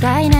たいな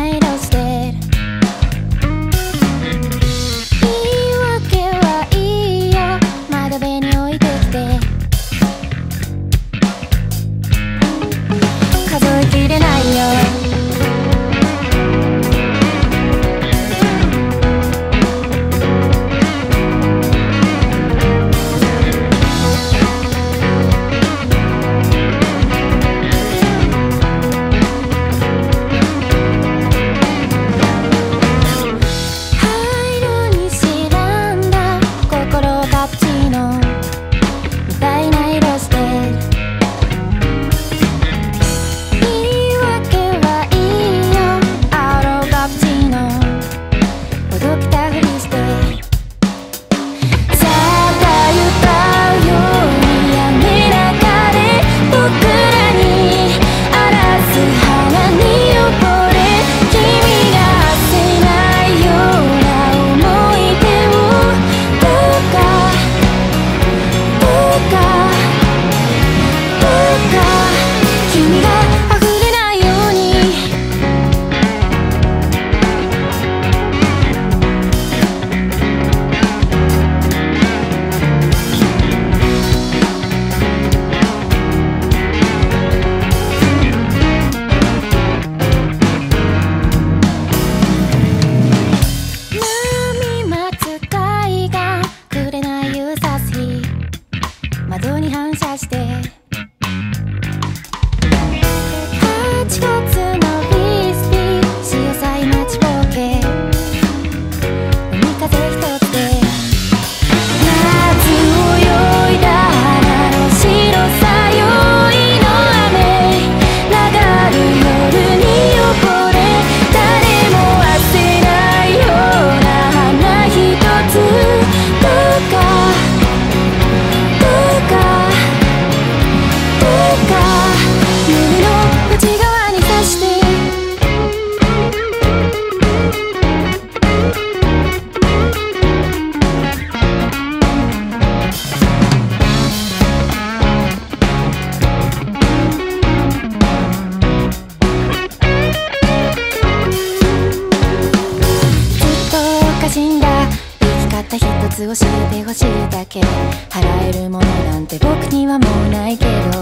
つ教えてほしいだけ。払えるものなんて僕にはもうないけど。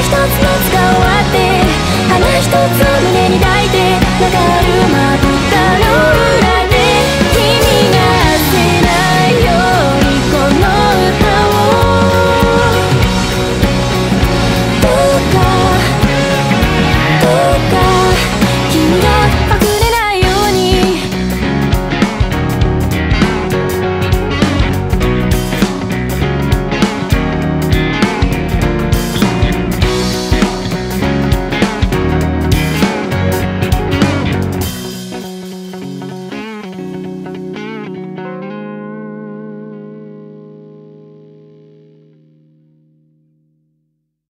一つの使わって花一つの